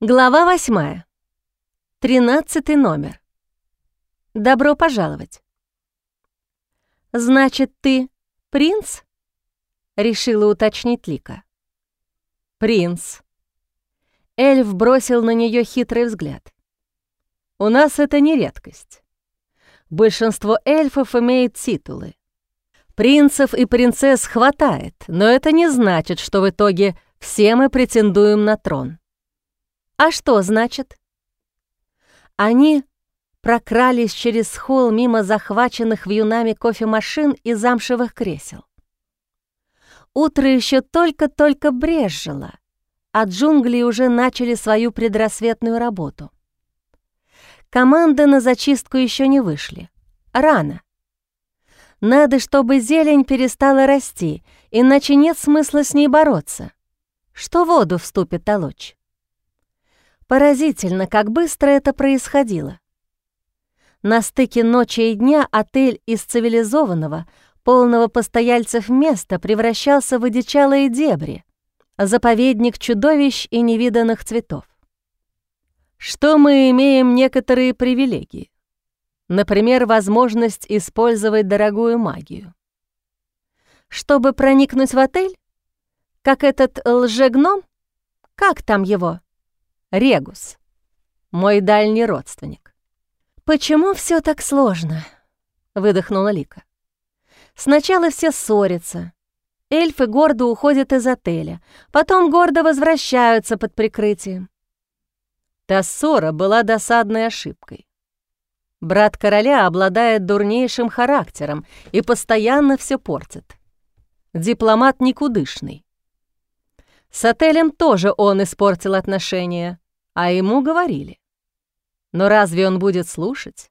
Глава восьмая. Тринадцатый номер. Добро пожаловать. «Значит, ты принц?» — решила уточнить Лика. «Принц». Эльф бросил на нее хитрый взгляд. «У нас это не редкость. Большинство эльфов имеют титулы. Принцев и принцесс хватает, но это не значит, что в итоге все мы претендуем на трон». «А что значит?» Они прокрались через холл мимо захваченных вьюнами кофемашин и замшевых кресел. Утро еще только-только брезжило, а джунгли уже начали свою предрассветную работу. Команды на зачистку еще не вышли. Рано. Надо, чтобы зелень перестала расти, иначе нет смысла с ней бороться. Что воду вступит толочь. Поразительно, как быстро это происходило. На стыке ночи и дня отель из цивилизованного, полного постояльцев места превращался в одичалые дебри, заповедник чудовищ и невиданных цветов. Что мы имеем некоторые привилегии. Например, возможность использовать дорогую магию. Чтобы проникнуть в отель? Как этот лжегном? Как там его? Регус, мой дальний родственник. «Почему все так сложно?» — выдохнула Лика. «Сначала все ссорятся. Эльфы гордо уходят из отеля, потом гордо возвращаются под прикрытием». Та ссора была досадной ошибкой. Брат короля обладает дурнейшим характером и постоянно все портит. Дипломат никудышный. С отелем тоже он испортил отношения, а ему говорили. Но разве он будет слушать?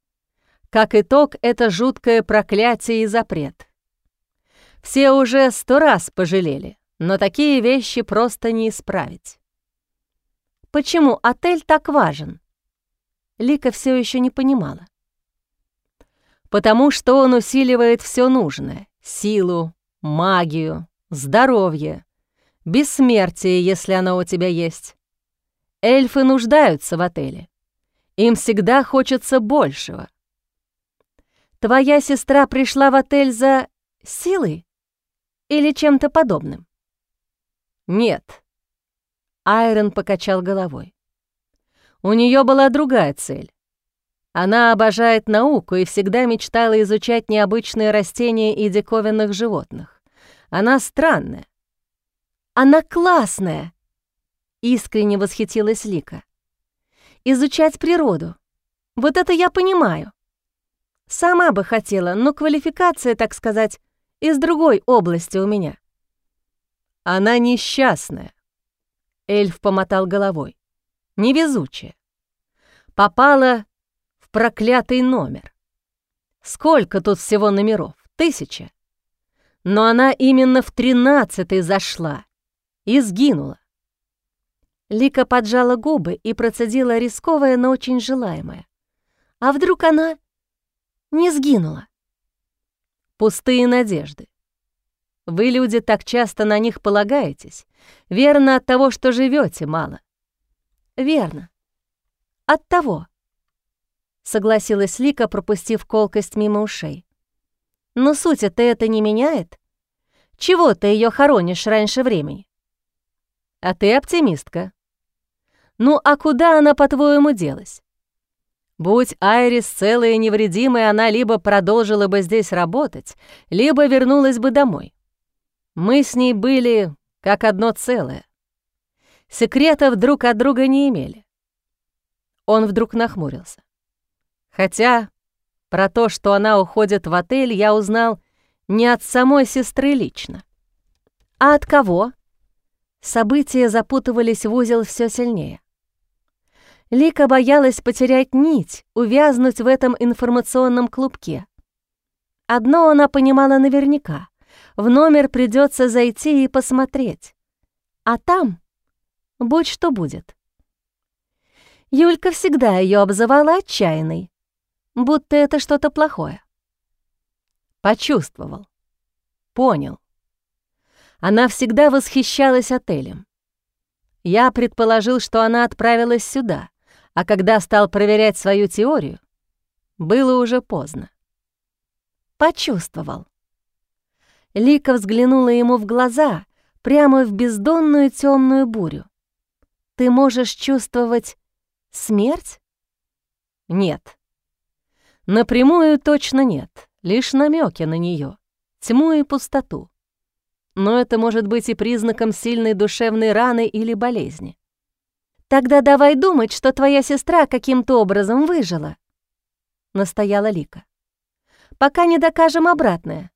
Как итог, это жуткое проклятие и запрет. Все уже сто раз пожалели, но такие вещи просто не исправить. Почему отель так важен? Лика все еще не понимала. Потому что он усиливает все нужное — силу, магию, здоровье, бессмертие, если оно у тебя есть. Эльфы нуждаются в отеле. Им всегда хочется большего. Твоя сестра пришла в отель за силой или чем-то подобным? Нет. Айрон покачал головой. У нее была другая цель. Она обожает науку и всегда мечтала изучать необычные растения и диковинных животных. Она странная, она классная!» Искренне восхитилась Лика. «Изучать природу. Вот это я понимаю. Сама бы хотела, но квалификация, так сказать, из другой области у меня». «Она несчастная», — эльф помотал головой. «Невезучая. Попала в проклятый номер. Сколько тут всего номеров? Тысяча. Но она именно в тринадцатый зашла и сгинула. Лика поджала губы и процедила рисковое, но очень желаемое. А вдруг она не сгинула? Пустые надежды. Вы, люди, так часто на них полагаетесь. Верно от того, что живете мало. Верно. От того. Согласилась Лика, пропустив колкость мимо ушей. Но суть-то это не меняет. Чего ты ее хоронишь раньше времени? А ты оптимистка. Ну а куда она, по-твоему, делась? Будь Айрис целая и невредимая, она либо продолжила бы здесь работать, либо вернулась бы домой. Мы с ней были как одно целое. Секретов друг от друга не имели. Он вдруг нахмурился. Хотя про то, что она уходит в отель, я узнал не от самой сестры лично. А от кого? События запутывались в узел все сильнее. Лика боялась потерять нить, увязнуть в этом информационном клубке. Одно она понимала наверняка — в номер придется зайти и посмотреть. А там будь что будет. Юлька всегда ее обзывала отчаянной, будто это что-то плохое. Почувствовал. Понял. Она всегда восхищалась отелем. Я предположил, что она отправилась сюда, а когда стал проверять свою теорию, было уже поздно. Почувствовал. Лика взглянула ему в глаза, прямо в бездонную темную бурю. «Ты можешь чувствовать смерть?» «Нет». Напрямую точно нет, лишь намеки на нее, тьму и пустоту. Но это может быть и признаком сильной душевной раны или болезни. «Тогда давай думать, что твоя сестра каким-то образом выжила», — настояла Лика. «Пока не докажем обратное.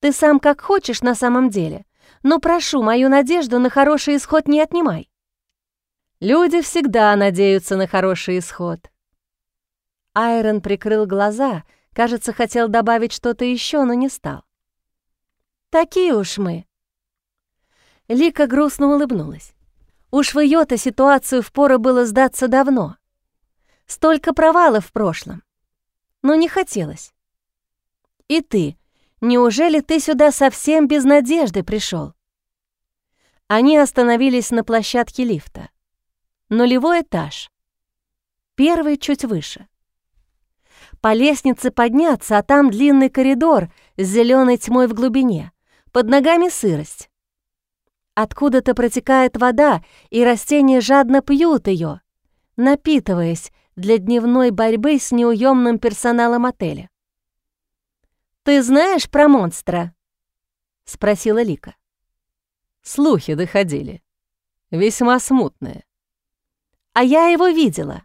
Ты сам как хочешь на самом деле, но прошу, мою надежду на хороший исход не отнимай. Люди всегда надеются на хороший исход. Айрон прикрыл глаза, кажется, хотел добавить что-то еще, но не стал. Такие уж мы. Лика грустно улыбнулась. Уж в ее-то ситуацию впору было сдаться давно. Столько провалов в прошлом. Но не хотелось. И ты Неужели ты сюда совсем без надежды пришел? Они остановились на площадке лифта. Нулевой этаж. Первый чуть выше. По лестнице подняться, а там длинный коридор с зеленой тьмой в глубине. Под ногами сырость. Откуда-то протекает вода, и растения жадно пьют ее, напитываясь для дневной борьбы с неуемным персоналом отеля. «Ты знаешь про монстра?» — спросила Лика. Слухи доходили. Весьма смутные. А я его видела.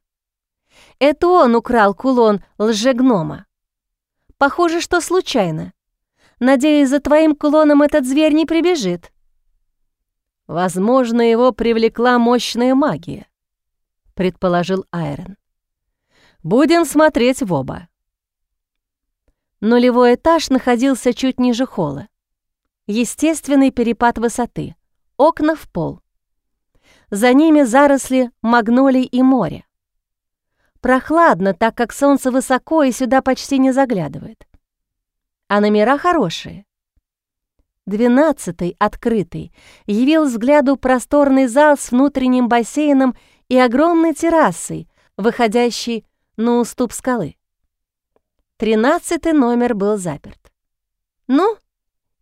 Это он украл кулон лжегнома. Похоже, что случайно. Надеюсь, за твоим кулоном этот зверь не прибежит. Возможно, его привлекла мощная магия, предположил Айрон. Будем смотреть в оба. Нулевой этаж находился чуть ниже холла. Естественный перепад высоты. Окна в пол. За ними заросли магнолий и море. Прохладно, так как солнце высоко и сюда почти не заглядывает. А номера хорошие. Двенадцатый, открытый, явил взгляду просторный зал с внутренним бассейном и огромной террасой, выходящей на уступ скалы. Тринадцатый номер был заперт. «Ну,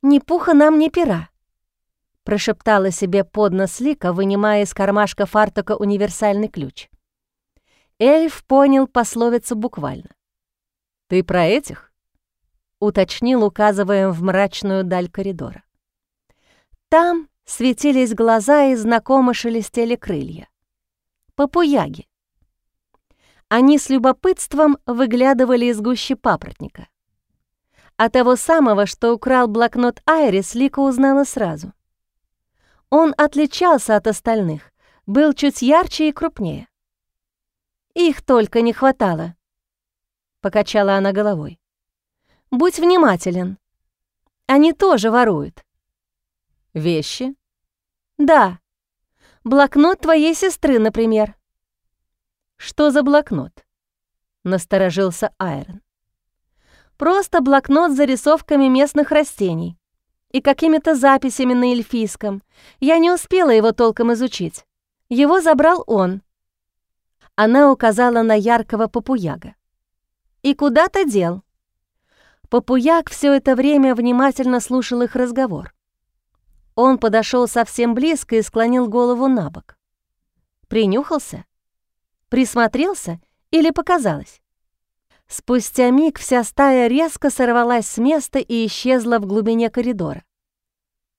ни пуха нам, ни пера», — прошептала себе под нос Лика, вынимая из кармашка фартука универсальный ключ. Эльф понял пословицу буквально. «Ты про этих?» — уточнил, указывая в мрачную даль коридора. Там светились глаза и знакомо шелестели крылья. Попуяги. Они с любопытством выглядывали из гущи папоротника. А того самого, что украл блокнот Айрис, Лика узнала сразу. Он отличался от остальных, был чуть ярче и крупнее. «Их только не хватало», — покачала она головой. «Будь внимателен. Они тоже воруют». «Вещи?» «Да. Блокнот твоей сестры, например». «Что за блокнот?» — насторожился Айрон. «Просто блокнот с зарисовками местных растений и какими-то записями на эльфийском. Я не успела его толком изучить. Его забрал он». Она указала на яркого попуяга. «И куда-то дел». Попуяг все это время внимательно слушал их разговор. Он подошел совсем близко и склонил голову на бок. Принюхался — Присмотрелся или показалось? Спустя миг вся стая резко сорвалась с места и исчезла в глубине коридора.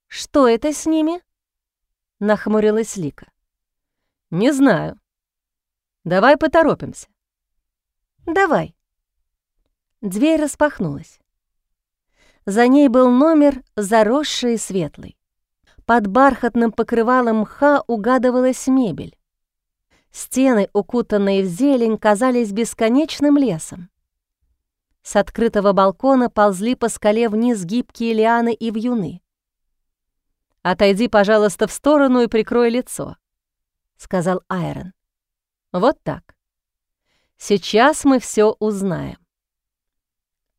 «Что это с ними?» — нахмурилась Лика. «Не знаю. Давай поторопимся». «Давай». Дверь распахнулась. За ней был номер, заросший и светлый. Под бархатным покрывалом мха угадывалась мебель. Стены, укутанные в зелень, казались бесконечным лесом. С открытого балкона ползли по скале вниз гибкие лианы и вьюны. «Отойди, пожалуйста, в сторону и прикрой лицо», — сказал Айрон. «Вот так. Сейчас мы все узнаем».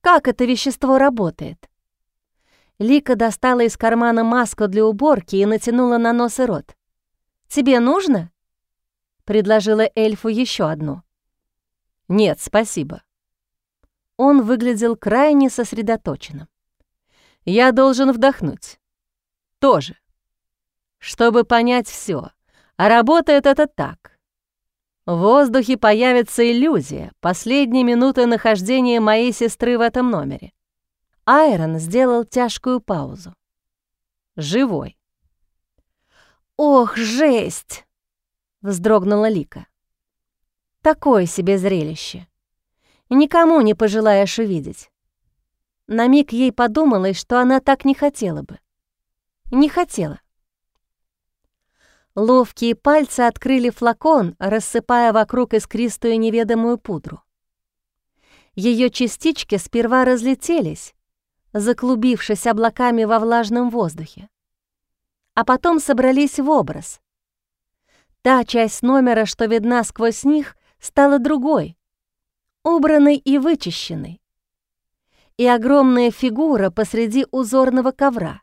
«Как это вещество работает?» Лика достала из кармана маску для уборки и натянула на нос и рот. Тебе нужно?» — предложила эльфу еще одну. «Нет, спасибо». Он выглядел крайне сосредоточенным. «Я должен вдохнуть. Тоже. Чтобы понять все. А работает это так. В воздухе появится иллюзия последней минуты нахождения моей сестры в этом номере. Айрон сделал тяжкую паузу. Живой. «Ох, жесть!» — вздрогнула Лика. «Такое себе зрелище. Никому не пожелаешь увидеть». На миг ей подумалось, что она так не хотела бы. Не хотела. Ловкие пальцы открыли флакон, рассыпая вокруг искристую неведомую пудру. Ее частички сперва разлетелись, заклубившись облаками во влажном воздухе а потом собрались в образ. Та часть номера, что видна сквозь них, стала другой, убранной и вычищенной. И огромная фигура посреди узорного ковра.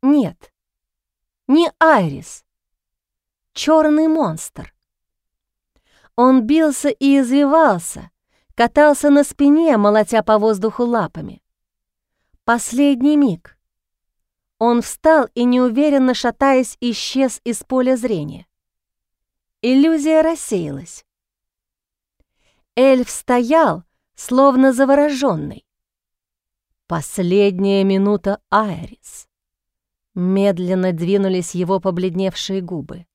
Нет, не Айрис. Черный монстр. Он бился и извивался, катался на спине, молотя по воздуху лапами. Последний миг. Он встал и, неуверенно шатаясь, исчез из поля зрения. Иллюзия рассеялась. Эльф стоял, словно завороженный. Последняя минута Айрис. Медленно двинулись его побледневшие губы.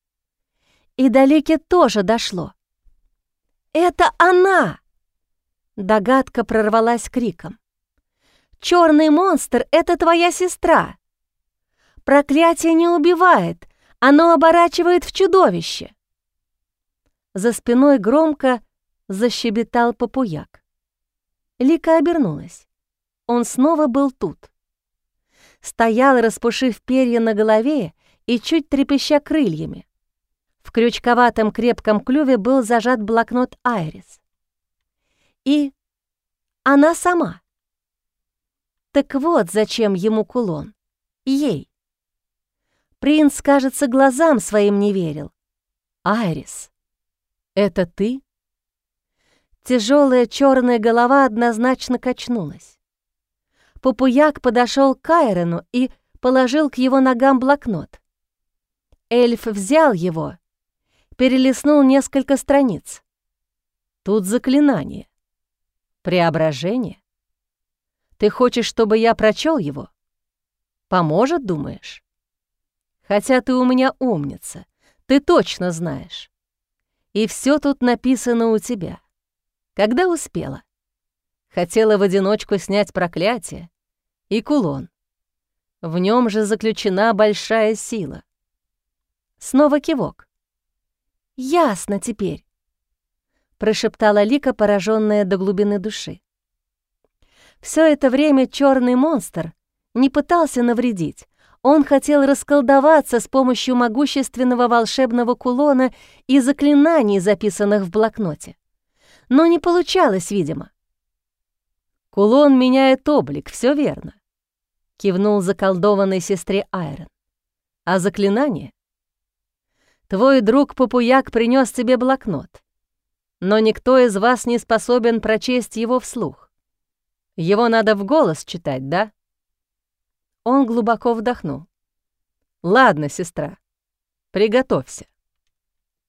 И далеке тоже дошло. «Это она!» Догадка прорвалась криком. «Черный монстр — это твоя сестра!» Проклятие не убивает, оно оборачивает в чудовище. За спиной громко защебетал попуяк. Лика обернулась. Он снова был тут. Стоял, распушив перья на голове и чуть трепеща крыльями. В крючковатом крепком клюве был зажат блокнот Айрис. И она сама. Так вот, зачем ему кулон. Ей. Принц, кажется, глазам своим не верил. «Айрис, это ты?» Тяжелая черная голова однозначно качнулась. Попуяк подошел к Кайрону и положил к его ногам блокнот. Эльф взял его, перелистнул несколько страниц. Тут заклинание. Преображение. Ты хочешь, чтобы я прочел его? Поможет, думаешь? Хотя ты у меня умница, ты точно знаешь. И все тут написано у тебя. Когда успела? Хотела в одиночку снять проклятие и кулон. В нем же заключена большая сила. Снова кивок. «Ясно теперь», — прошептала Лика, пораженная до глубины души. Все это время черный монстр не пытался навредить, он хотел расколдоваться с помощью могущественного волшебного кулона и заклинаний, записанных в блокноте. Но не получалось, видимо. «Кулон меняет облик, все верно», — кивнул заколдованной сестре Айрон. «А заклинание? Твой друг Попуяк принес тебе блокнот, но никто из вас не способен прочесть его вслух. Его надо в голос читать, да?» Он глубоко вдохнул. «Ладно, сестра, приготовься.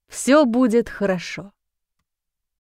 Все будет хорошо».